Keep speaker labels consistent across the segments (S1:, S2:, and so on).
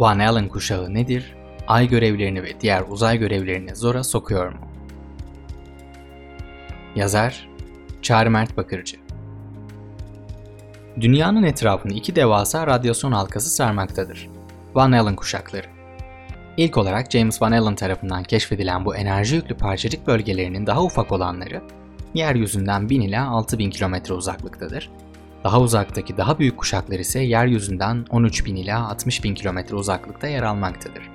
S1: Van Allen kuşağı nedir? Ay görevlerini ve diğer uzay görevlerini zora sokuyor mu? Yazar Çağrı Mert Bakırcı Dünyanın etrafını iki devasa radyasyon halkası sarmaktadır. Van Allen kuşakları. İlk olarak James Van Allen tarafından keşfedilen bu enerji yüklü parçacık bölgelerinin daha ufak olanları, yeryüzünden 1000 ila 6000 kilometre uzaklıktadır. Daha uzaktaki daha büyük kuşaklar ise yeryüzünden 13.000 ila 60.000 kilometre uzaklıkta yer almaktadır.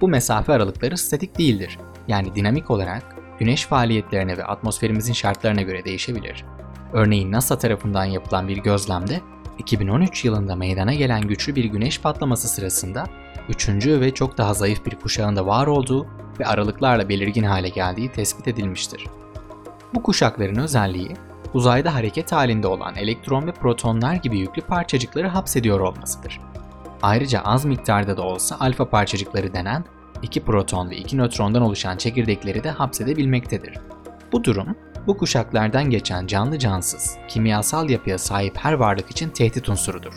S1: Bu mesafe aralıkları statik değildir. Yani dinamik olarak güneş faaliyetlerine ve atmosferimizin şartlarına göre değişebilir. Örneğin NASA tarafından yapılan bir gözlemde 2013 yılında meydana gelen güçlü bir güneş patlaması sırasında üçüncü ve çok daha zayıf bir kuşağında var olduğu ve aralıklarla belirgin hale geldiği tespit edilmiştir. Bu kuşakların özelliği uzayda hareket halinde olan elektron ve protonlar gibi yüklü parçacıkları hapsediyor olmasıdır. Ayrıca az miktarda da olsa alfa parçacıkları denen iki proton ve iki nötrondan oluşan çekirdekleri de hapsedebilmektedir. Bu durum, bu kuşaklardan geçen canlı cansız, kimyasal yapıya sahip her varlık için tehdit unsurudur.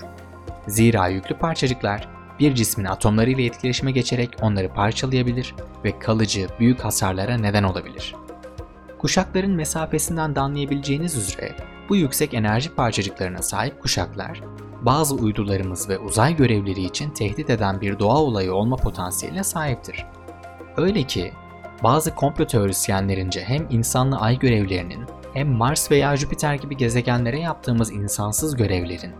S1: Zira yüklü parçacıklar bir cismin atomları ile etkileşime geçerek onları parçalayabilir ve kalıcı, büyük hasarlara neden olabilir. Kuşakların mesafesinden de anlayabileceğiniz üzere bu yüksek enerji parçacıklarına sahip kuşaklar, bazı uydularımız ve uzay görevleri için tehdit eden bir doğa olayı olma potansiyeline sahiptir. Öyle ki bazı komplo teorisyenlerince hem insanlı ay görevlerinin hem Mars veya Jüpiter gibi gezegenlere yaptığımız insansız görevlerin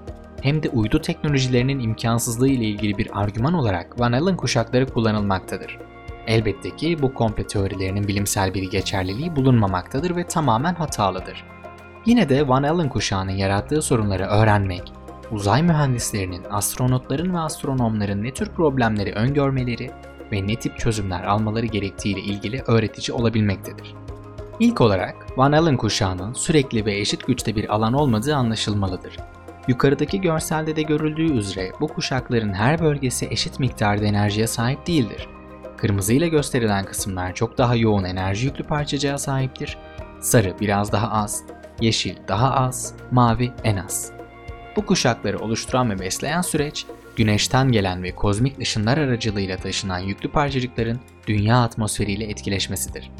S1: hem de uydu teknolojilerinin imkansızlığı ile ilgili bir argüman olarak Van Allen kuşakları kullanılmaktadır. Elbette ki bu komple teorilerinin bilimsel bir geçerliliği bulunmamaktadır ve tamamen hatalıdır. Yine de Van Allen kuşağının yarattığı sorunları öğrenmek, uzay mühendislerinin, astronotların ve astronomların ne tür problemleri öngörmeleri ve ne tip çözümler almaları gerektiği ile ilgili öğretici olabilmektedir. İlk olarak Van Allen kuşağının sürekli ve eşit güçte bir alan olmadığı anlaşılmalıdır. Yukarıdaki görselde de görüldüğü üzere bu kuşakların her bölgesi eşit miktarda enerjiye sahip değildir. Kırmızı ile gösterilen kısımlar çok daha yoğun enerji yüklü parçacığa sahiptir. Sarı biraz daha az, yeşil daha az, mavi en az. Bu kuşakları oluşturan ve besleyen süreç, güneşten gelen ve kozmik ışınlar aracılığıyla taşınan yüklü parçacıkların dünya atmosferiyle etkileşmesidir.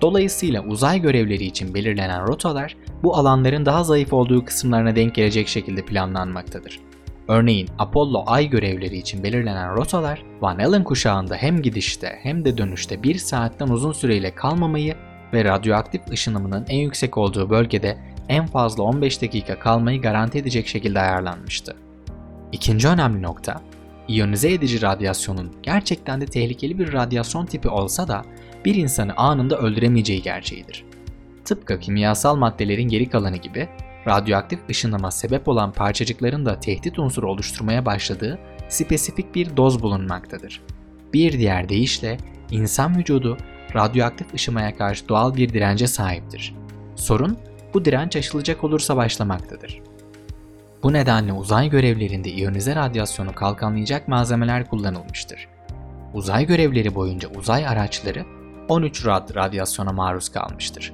S1: Dolayısıyla uzay görevleri için belirlenen rotalar bu alanların daha zayıf olduğu kısımlarına denk gelecek şekilde planlanmaktadır. Örneğin Apollo ay görevleri için belirlenen rotalar Van Allen kuşağında hem gidişte hem de dönüşte bir saatten uzun süreyle kalmamayı ve radyoaktif ışınımının en yüksek olduğu bölgede en fazla 15 dakika kalmayı garanti edecek şekilde ayarlanmıştı. İkinci önemli nokta, iyonize edici radyasyonun gerçekten de tehlikeli bir radyasyon tipi olsa da bir insanı anında öldüremeyeceği gerçeğidir. Tıpkı kimyasal maddelerin geri kalanı gibi radyoaktif ışınlama sebep olan parçacıkların da tehdit unsuru oluşturmaya başladığı spesifik bir doz bulunmaktadır. Bir diğer deyişle insan vücudu radyoaktif ışımaya karşı doğal bir dirence sahiptir. Sorun bu direnç aşılacak olursa başlamaktadır. Bu nedenle uzay görevlerinde iyonize radyasyonu kalkanlayacak malzemeler kullanılmıştır. Uzay görevleri boyunca uzay araçları 13 rad radyasyona maruz kalmıştır.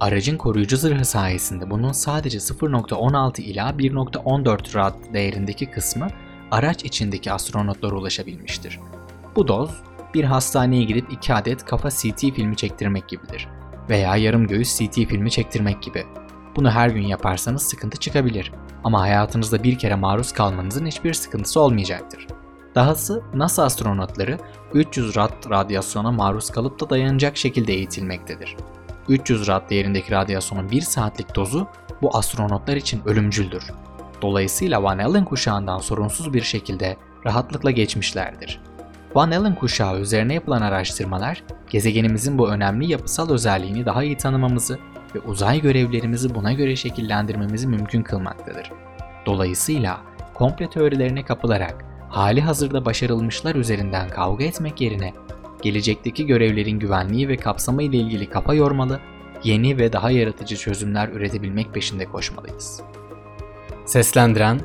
S1: Aracın koruyucu zırhı sayesinde bunun sadece 0.16 ila 1.14 rad değerindeki kısmı araç içindeki astronotlara ulaşabilmiştir. Bu doz, bir hastaneye gidip 2 adet kafa CT filmi çektirmek gibidir veya yarım göğüs CT filmi çektirmek gibi. Bunu her gün yaparsanız sıkıntı çıkabilir ama hayatınızda bir kere maruz kalmanızın hiçbir sıkıntısı olmayacaktır. Dahası NASA astronotları 300 rad radyasyona maruz kalıp da dayanacak şekilde eğitilmektedir. 300 rad değerindeki radyasyonun 1 saatlik dozu bu astronotlar için ölümcüldür. Dolayısıyla Van Allen kuşağından sorunsuz bir şekilde rahatlıkla geçmişlerdir. Van Allen kuşağı üzerine yapılan araştırmalar, gezegenimizin bu önemli yapısal özelliğini daha iyi tanımamızı ve uzay görevlerimizi buna göre şekillendirmemizi mümkün kılmaktadır. Dolayısıyla komple teorilerine kapılarak hali hazırda başarılmışlar üzerinden kavga etmek yerine gelecekteki görevlerin güvenliği ve kapsamı ile ilgili kafa yormalı, yeni ve daha yaratıcı çözümler üretebilmek peşinde koşmalıyız. Seslendiren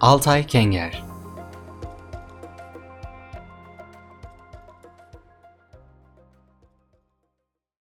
S1: Altay Kenger